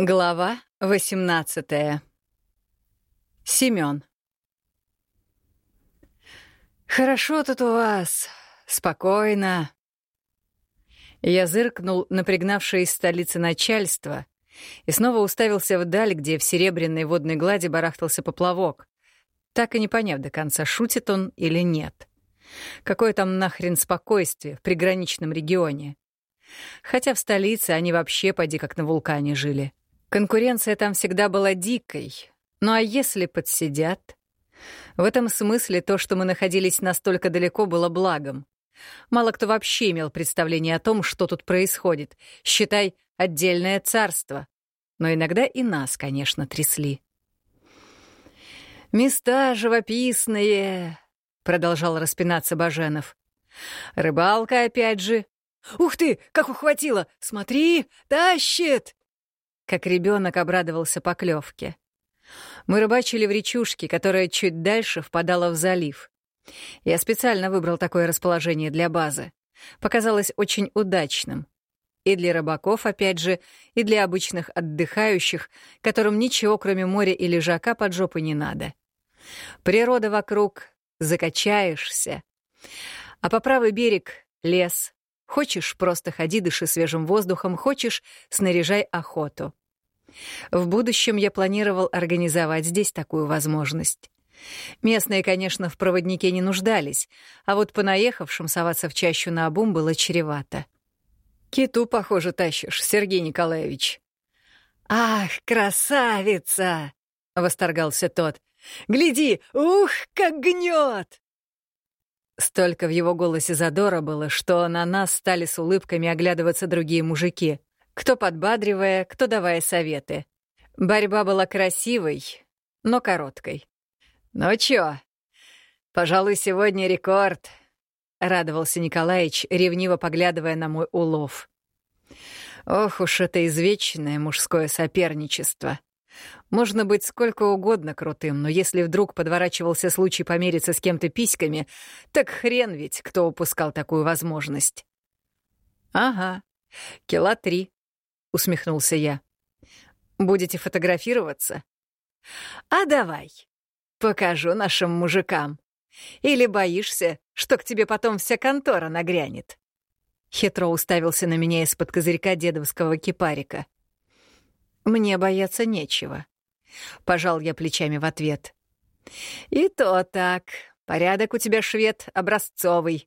Глава 18. Семён. «Хорошо тут у вас. Спокойно». Я зыркнул на пригнавшее из столицы начальство и снова уставился вдаль, где в серебряной водной глади барахтался поплавок, так и не поняв до конца, шутит он или нет. Какое там нахрен спокойствие в приграничном регионе? Хотя в столице они вообще поди как на вулкане жили. Конкуренция там всегда была дикой. Ну а если подсидят? В этом смысле то, что мы находились настолько далеко, было благом. Мало кто вообще имел представление о том, что тут происходит. Считай, отдельное царство. Но иногда и нас, конечно, трясли. «Места живописные», — продолжал распинаться Баженов. «Рыбалка опять же». «Ух ты, как ухватило! Смотри, тащит!» Как ребенок обрадовался поклевке. Мы рыбачили в речушке, которая чуть дальше впадала в залив. Я специально выбрал такое расположение для базы. Показалось очень удачным. И для рыбаков, опять же, и для обычных отдыхающих, которым ничего, кроме моря и лежака, под жопой не надо. Природа вокруг, закачаешься. А по правый берег — лес. Хочешь — просто ходи, дыши свежим воздухом, хочешь — снаряжай охоту. В будущем я планировал организовать здесь такую возможность. Местные, конечно, в проводнике не нуждались, а вот по наехавшим соваться в чащу на обум было чревато. «Киту, похоже, тащишь, Сергей Николаевич». «Ах, красавица!» — восторгался тот. «Гляди, ух, как гнет!» Столько в его голосе задора было, что на нас стали с улыбками оглядываться другие мужики кто подбадривая, кто давая советы. Борьба была красивой, но короткой. «Ну чё, пожалуй, сегодня рекорд», — радовался Николаевич, ревниво поглядывая на мой улов. «Ох уж это извечное мужское соперничество. Можно быть сколько угодно крутым, но если вдруг подворачивался случай помериться с кем-то письками, так хрен ведь, кто упускал такую возможность». «Ага, кила три», — усмехнулся я. «Будете фотографироваться?» «А давай, покажу нашим мужикам. Или боишься, что к тебе потом вся контора нагрянет?» Хитро уставился на меня из-под козырька дедовского кипарика. «Мне бояться нечего», — пожал я плечами в ответ. «И то так. Порядок у тебя, швед, образцовый.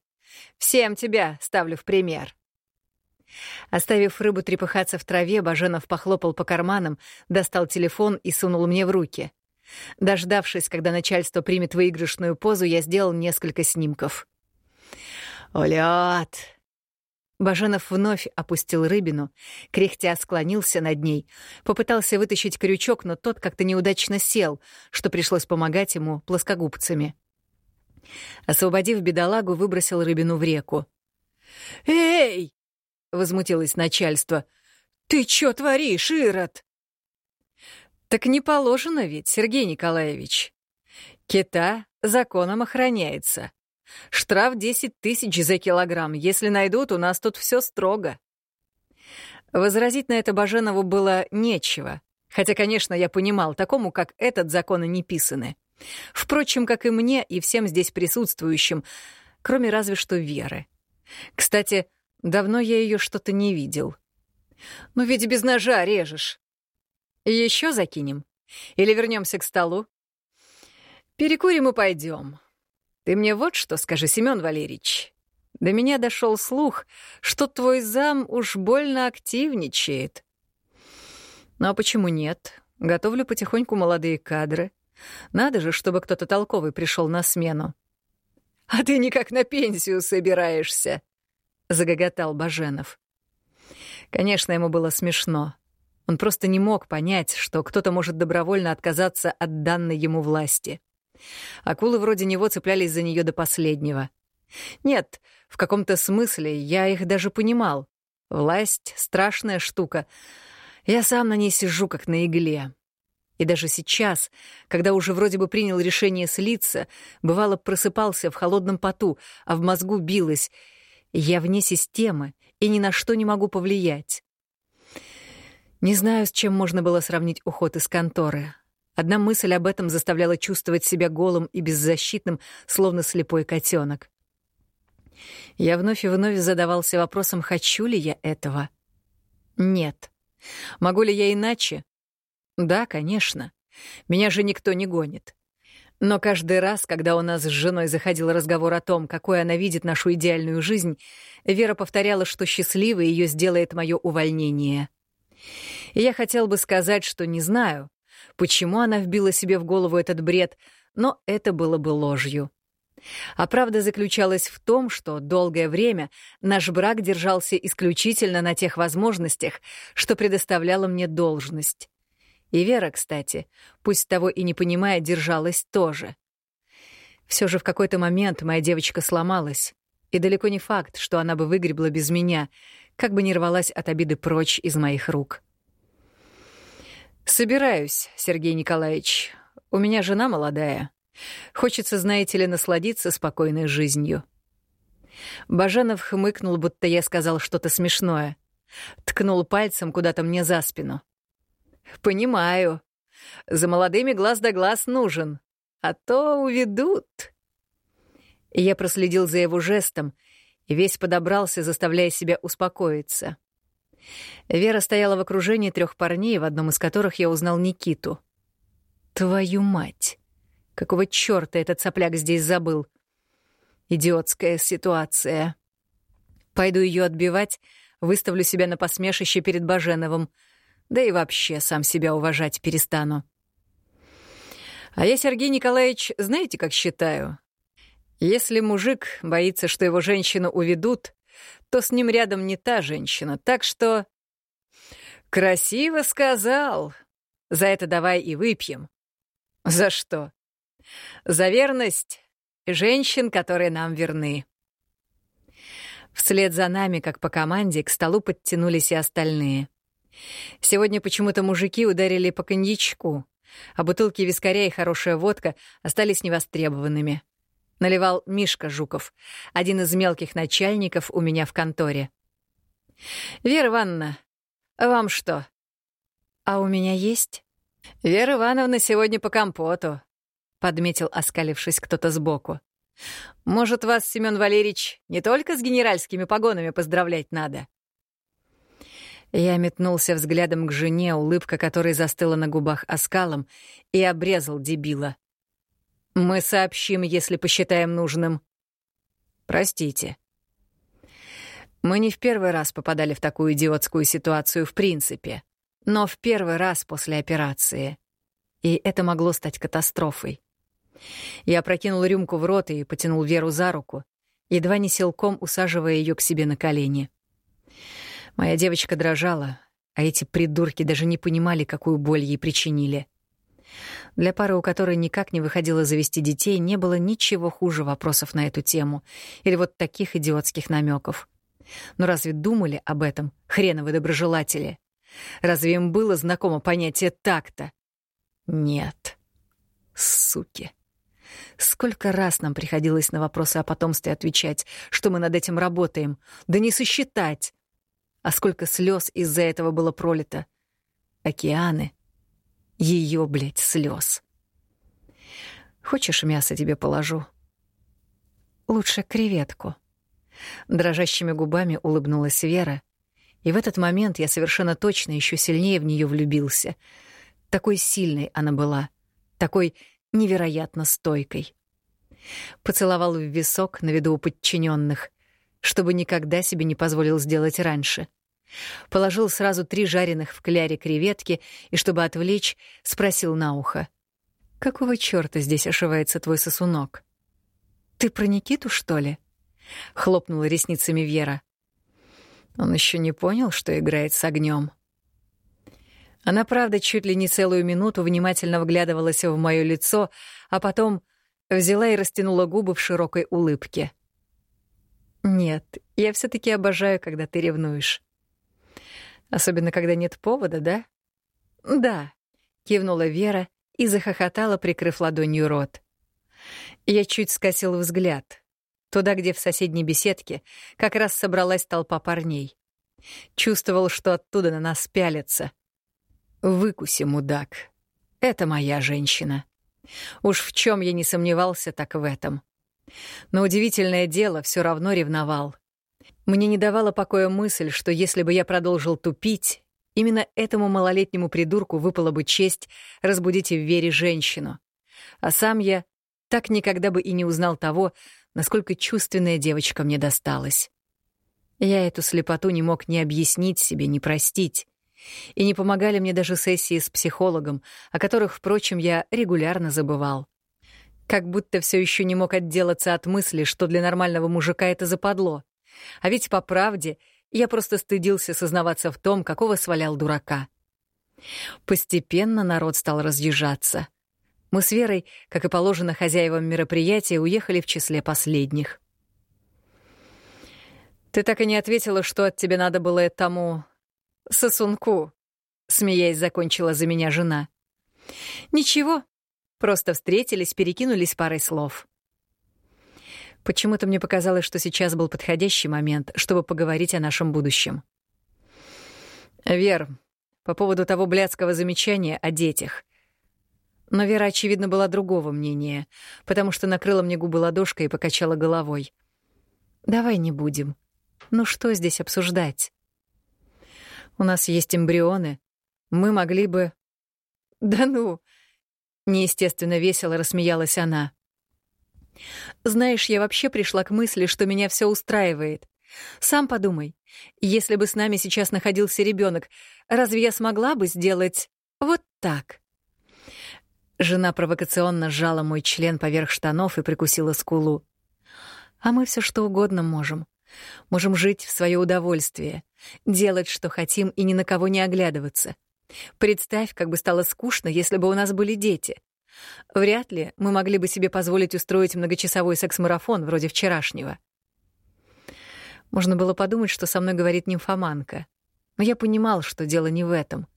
Всем тебя ставлю в пример». Оставив рыбу трепыхаться в траве, Баженов похлопал по карманам, достал телефон и сунул мне в руки. Дождавшись, когда начальство примет выигрышную позу, я сделал несколько снимков. «Улёт!» Баженов вновь опустил рыбину, кряхтя склонился над ней, попытался вытащить крючок, но тот как-то неудачно сел, что пришлось помогать ему плоскогубцами. Освободив бедолагу, выбросил рыбину в реку. «Эй!» — возмутилось начальство. «Ты чё творишь, Ирод?» «Так не положено ведь, Сергей Николаевич. Кита законом охраняется. Штраф 10 тысяч за килограмм. Если найдут, у нас тут все строго». Возразить на это Баженову было нечего. Хотя, конечно, я понимал, такому, как этот, законы не писаны. Впрочем, как и мне, и всем здесь присутствующим, кроме разве что Веры. Кстати, Давно я ее что-то не видел. Ну ведь без ножа режешь. Еще закинем? Или вернемся к столу? Перекурим и пойдем. Ты мне вот что скажи, Семен Валерьевич. До меня дошел слух, что твой зам уж больно активничает. Ну а почему нет? Готовлю потихоньку молодые кадры. Надо же, чтобы кто-то толковый пришел на смену. А ты никак на пенсию собираешься, загоготал Баженов. Конечно, ему было смешно. Он просто не мог понять, что кто-то может добровольно отказаться от данной ему власти. Акулы вроде него цеплялись за нее до последнего. Нет, в каком-то смысле я их даже понимал. Власть — страшная штука. Я сам на ней сижу, как на игле. И даже сейчас, когда уже вроде бы принял решение слиться, бывало просыпался в холодном поту, а в мозгу билось — я вне системы и ни на что не могу повлиять. Не знаю, с чем можно было сравнить уход из конторы. Одна мысль об этом заставляла чувствовать себя голым и беззащитным, словно слепой котенок. Я вновь и вновь задавался вопросом, хочу ли я этого. Нет. Могу ли я иначе? Да, конечно. Меня же никто не гонит. Но каждый раз, когда у нас с женой заходил разговор о том, какой она видит нашу идеальную жизнь, Вера повторяла, что счастливой ее сделает мое увольнение. И я хотел бы сказать, что не знаю, почему она вбила себе в голову этот бред, но это было бы ложью. А правда заключалась в том, что долгое время наш брак держался исключительно на тех возможностях, что предоставляла мне должность. И Вера, кстати, пусть того и не понимая, держалась тоже. Все же в какой-то момент моя девочка сломалась, и далеко не факт, что она бы выгребла без меня, как бы не рвалась от обиды прочь из моих рук. «Собираюсь, Сергей Николаевич. У меня жена молодая. Хочется, знаете ли, насладиться спокойной жизнью». Бажанов хмыкнул, будто я сказал что-то смешное. Ткнул пальцем куда-то мне за спину. «Понимаю. За молодыми глаз да глаз нужен. А то уведут». Я проследил за его жестом и весь подобрался, заставляя себя успокоиться. Вера стояла в окружении трех парней, в одном из которых я узнал Никиту. «Твою мать! Какого чёрта этот сопляк здесь забыл? Идиотская ситуация. Пойду ее отбивать, выставлю себя на посмешище перед Баженовым, да и вообще сам себя уважать перестану. А я, Сергей Николаевич, знаете, как считаю? Если мужик боится, что его женщину уведут, то с ним рядом не та женщина, так что... Красиво сказал. За это давай и выпьем. За что? За верность женщин, которые нам верны. Вслед за нами, как по команде, к столу подтянулись и остальные. Сегодня почему-то мужики ударили по коньячку, а бутылки вискаря и хорошая водка остались невостребованными наливал Мишка Жуков, один из мелких начальников у меня в конторе. «Вера Ивановна, вам что?» «А у меня есть?» «Вера Ивановна сегодня по компоту», — подметил, оскалившись кто-то сбоку. «Может, вас, Семён Валерьевич, не только с генеральскими погонами поздравлять надо?» Я метнулся взглядом к жене, улыбка которой застыла на губах оскалом, и обрезал дебила. Мы сообщим, если посчитаем нужным. Простите. Мы не в первый раз попадали в такую идиотскую ситуацию в принципе, но в первый раз после операции. И это могло стать катастрофой. Я прокинул рюмку в рот и потянул Веру за руку, едва не силком усаживая ее к себе на колени. Моя девочка дрожала, а эти придурки даже не понимали, какую боль ей причинили. Для пары, у которой никак не выходило завести детей, не было ничего хуже вопросов на эту тему или вот таких идиотских намеков. Но разве думали об этом хреновы доброжелатели? Разве им было знакомо понятие такта? Нет. Суки. Сколько раз нам приходилось на вопросы о потомстве отвечать, что мы над этим работаем, да не сосчитать. А сколько слез из-за этого было пролито. Океаны, ее, блядь, слез. Хочешь, мясо тебе положу? Лучше креветку. Дрожащими губами улыбнулась Вера, и в этот момент я совершенно точно еще сильнее в нее влюбился. Такой сильной она была, такой невероятно стойкой. Поцеловал в висок на виду у подчиненных, чтобы никогда себе не позволил сделать раньше — Положил сразу три жареных в кляре креветки и, чтобы отвлечь, спросил на ухо. «Какого чёрта здесь ошивается твой сосунок?» «Ты про Никиту, что ли?» — хлопнула ресницами Вера. Он еще не понял, что играет с огнем. Она, правда, чуть ли не целую минуту внимательно вглядывалась в мое лицо, а потом взяла и растянула губы в широкой улыбке. «Нет, я все таки обожаю, когда ты ревнуешь. Особенно, когда нет повода, да? Да, кивнула Вера и захохотала, прикрыв ладонью рот. Я чуть скосил взгляд. Туда, где в соседней беседке как раз собралась толпа парней. Чувствовал, что оттуда на нас пялятся. Выкуси, мудак. Это моя женщина. Уж в чем я не сомневался, так в этом. Но удивительное дело, все равно ревновал. Мне не давала покоя мысль, что если бы я продолжил тупить, именно этому малолетнему придурку выпала бы честь разбудить в вере женщину. А сам я так никогда бы и не узнал того, насколько чувственная девочка мне досталась. Я эту слепоту не мог ни объяснить себе, ни простить. И не помогали мне даже сессии с психологом, о которых, впрочем, я регулярно забывал. Как будто все еще не мог отделаться от мысли, что для нормального мужика это западло. А ведь по правде я просто стыдился сознаваться в том, какого свалял дурака. Постепенно народ стал разъезжаться. Мы с Верой, как и положено хозяевам мероприятия, уехали в числе последних. «Ты так и не ответила, что от тебя надо было тому сосунку», — смеясь закончила за меня жена. «Ничего, просто встретились, перекинулись парой слов». Почему-то мне показалось, что сейчас был подходящий момент, чтобы поговорить о нашем будущем. «Вер, по поводу того блядского замечания о детях. Но Вера, очевидно, была другого мнения, потому что накрыла мне губы ладошкой и покачала головой. «Давай не будем. Ну что здесь обсуждать? У нас есть эмбрионы. Мы могли бы...» «Да ну!» — неестественно весело рассмеялась она. «Знаешь, я вообще пришла к мысли, что меня все устраивает. Сам подумай, если бы с нами сейчас находился ребенок, разве я смогла бы сделать вот так?» Жена провокационно сжала мой член поверх штанов и прикусила скулу. А мы все что угодно можем. Можем жить в свое удовольствие, делать, что хотим, и ни на кого не оглядываться. Представь, как бы стало скучно, если бы у нас были дети. Вряд ли мы могли бы себе позволить устроить многочасовой секс-марафон вроде вчерашнего. Можно было подумать, что со мной говорит нимфоманка. Но я понимал, что дело не в этом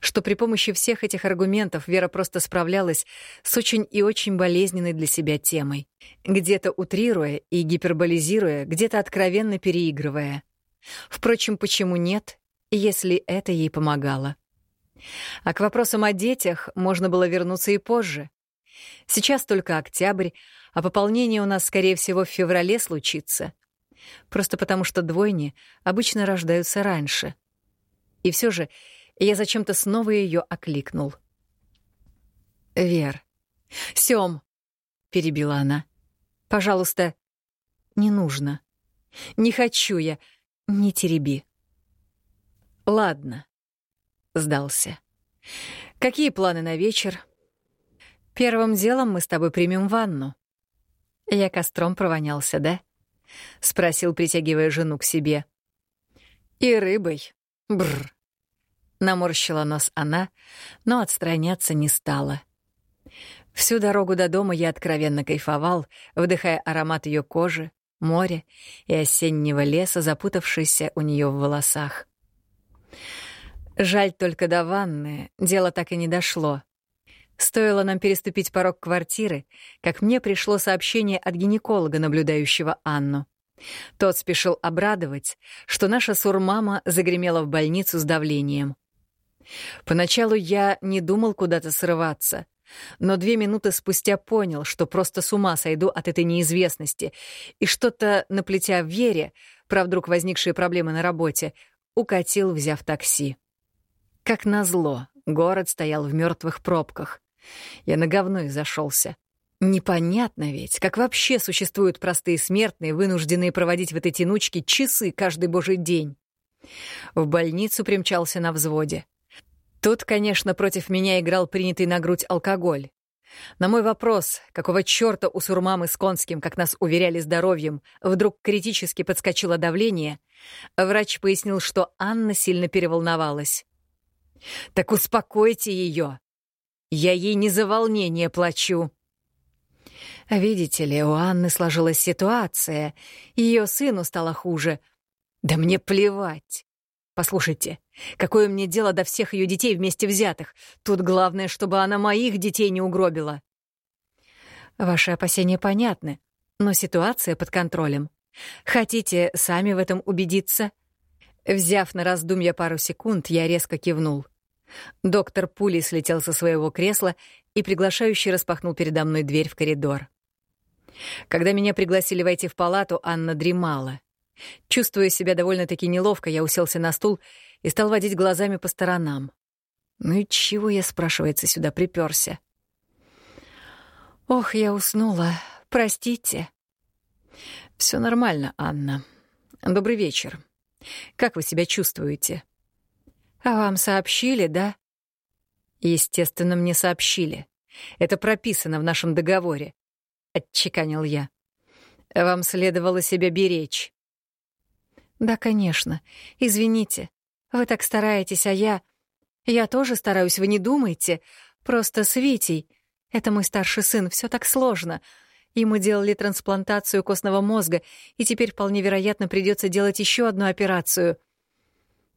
что при помощи всех этих аргументов Вера просто справлялась с очень и очень болезненной для себя темой, где-то утрируя и гиперболизируя, где-то откровенно переигрывая. Впрочем, почему нет, если это ей помогало? А к вопросам о детях можно было вернуться и позже. Сейчас только октябрь, а пополнение у нас, скорее всего, в феврале случится. Просто потому что двойни обычно рождаются раньше. И все же я зачем-то снова ее окликнул. «Вер». «Сём», — перебила она. «Пожалуйста, не нужно. Не хочу я. Не тереби». «Ладно», — сдался. «Какие планы на вечер?» «Первым делом мы с тобой примем ванну». «Я костром провонялся, да?» — спросил, притягивая жену к себе. «И рыбой. Бррр. Наморщила нос она, но отстраняться не стала. Всю дорогу до дома я откровенно кайфовал, вдыхая аромат ее кожи, моря и осеннего леса, запутавшийся у нее в волосах. Жаль только до ванны, дело так и не дошло. Стоило нам переступить порог квартиры, как мне пришло сообщение от гинеколога, наблюдающего Анну. Тот спешил обрадовать, что наша сурмама загремела в больницу с давлением. Поначалу я не думал куда-то срываться, но две минуты спустя понял, что просто с ума сойду от этой неизвестности, и что-то, наплетя в вере, про вдруг возникшие проблемы на работе, укатил, взяв такси. Как назло, город стоял в мертвых пробках. Я на говно и зашелся. Непонятно ведь, как вообще существуют простые смертные, вынужденные проводить в этой тянучке часы каждый божий день. В больницу примчался на взводе. Тут, конечно, против меня играл принятый на грудь алкоголь. На мой вопрос, какого чёрта у Сурмамы с Конским, как нас уверяли здоровьем, вдруг критически подскочило давление, врач пояснил, что Анна сильно переволновалась. «Так успокойте её. Я ей не за волнение плачу». Видите ли, у Анны сложилась ситуация, её сыну стало хуже. Да мне плевать. Послушайте, какое мне дело до всех ее детей вместе взятых? Тут главное, чтобы она моих детей не угробила. Ваши опасения понятны, но ситуация под контролем. Хотите сами в этом убедиться? Взяв на раздумья пару секунд, я резко кивнул. Доктор пулей слетел со своего кресла и приглашающий распахнул передо мной дверь в коридор. Когда меня пригласили войти в палату, Анна дремала. Чувствуя себя довольно-таки неловко, я уселся на стул и стал водить глазами по сторонам. Ну и чего я, спрашивается, сюда приперся? Ох, я уснула. Простите. Все нормально, Анна. Добрый вечер. Как вы себя чувствуете? А вам сообщили, да? Естественно, мне сообщили. Это прописано в нашем договоре, отчеканил я. Вам следовало себя беречь. Да, конечно. Извините. Вы так стараетесь, а я... Я тоже стараюсь, вы не думайте. Просто с Витей. Это мой старший сын, все так сложно. Ему делали трансплантацию костного мозга, и теперь вполне вероятно придется делать еще одну операцию.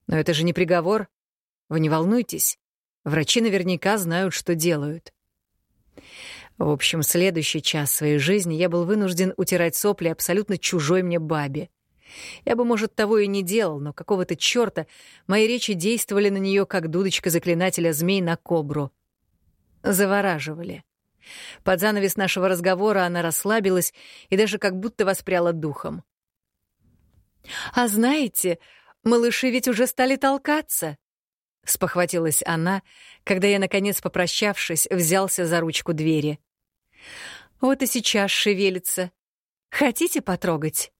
Но это же не приговор. Вы не волнуйтесь. Врачи наверняка знают, что делают. В общем, следующий час своей жизни я был вынужден утирать сопли абсолютно чужой мне бабе. Я бы, может, того и не делал, но какого-то чёрта мои речи действовали на неё, как дудочка заклинателя змей на кобру. Завораживали. Под занавес нашего разговора она расслабилась и даже как будто воспряла духом. «А знаете, малыши ведь уже стали толкаться!» — спохватилась она, когда я, наконец, попрощавшись, взялся за ручку двери. «Вот и сейчас шевелится. Хотите потрогать?»